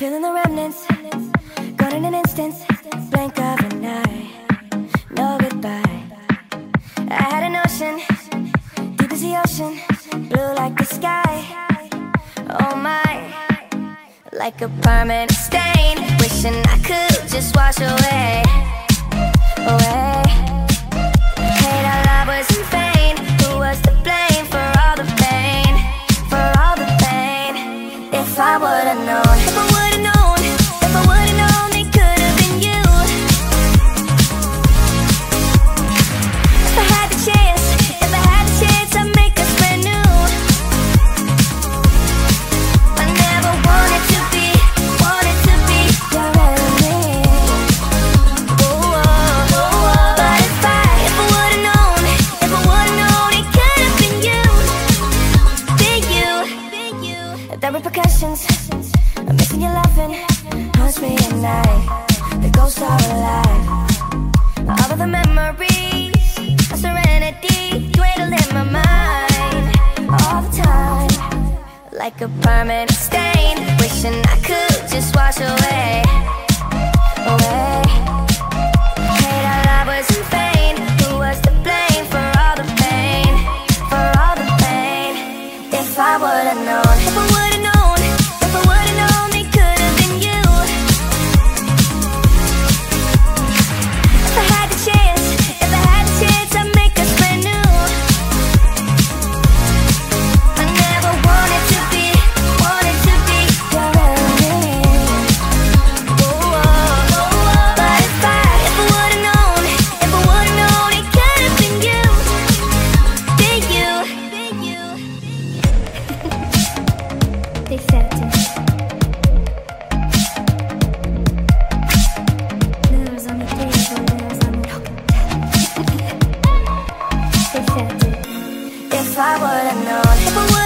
Feeling the remnants, gone in an instant, blink of an eye, no goodbye. I had an ocean, deep as the ocean, blue like the sky. Oh my, like a permanent stain, wishing I could just wash away. The repercussions, I'm missing your loving, haunts me at night. The ghosts are alive. All of the memories, a serenity, dwindle in my mind all the time, like a permanent stain. Wishing I could just wash away, away. I would've known.